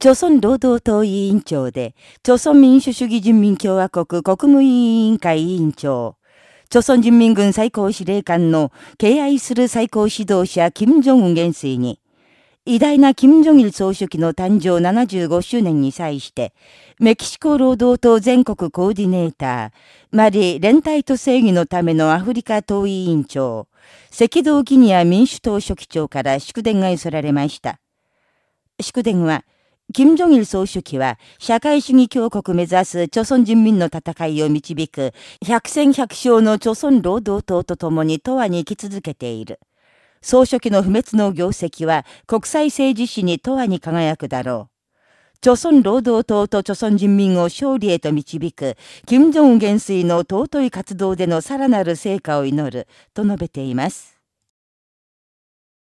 朝鮮労働党委員長で、朝鮮民主主義人民共和国国務委員会委員長、朝鮮人民軍最高司令官の敬愛する最高指導者金正恩元帥に、偉大な金正日総書記の誕生75周年に際して、メキシコ労働党全国コーディネーター、マリ連帯と正義のためのアフリカ党委員長、赤道ギニア民主党書記長から祝電が寄せられました。祝電は、金正日総書記は、社会主義強国目指す朝鮮人民の戦いを導く、百戦百勝の朝鮮労働党と共に永遠に生き続けている。総書記の不滅の業績は、国際政治史に永遠に輝くだろう。朝鮮労働党と朝鮮人民を勝利へと導く、金正恩元帥の尊い活動でのさらなる成果を祈る、と述べています。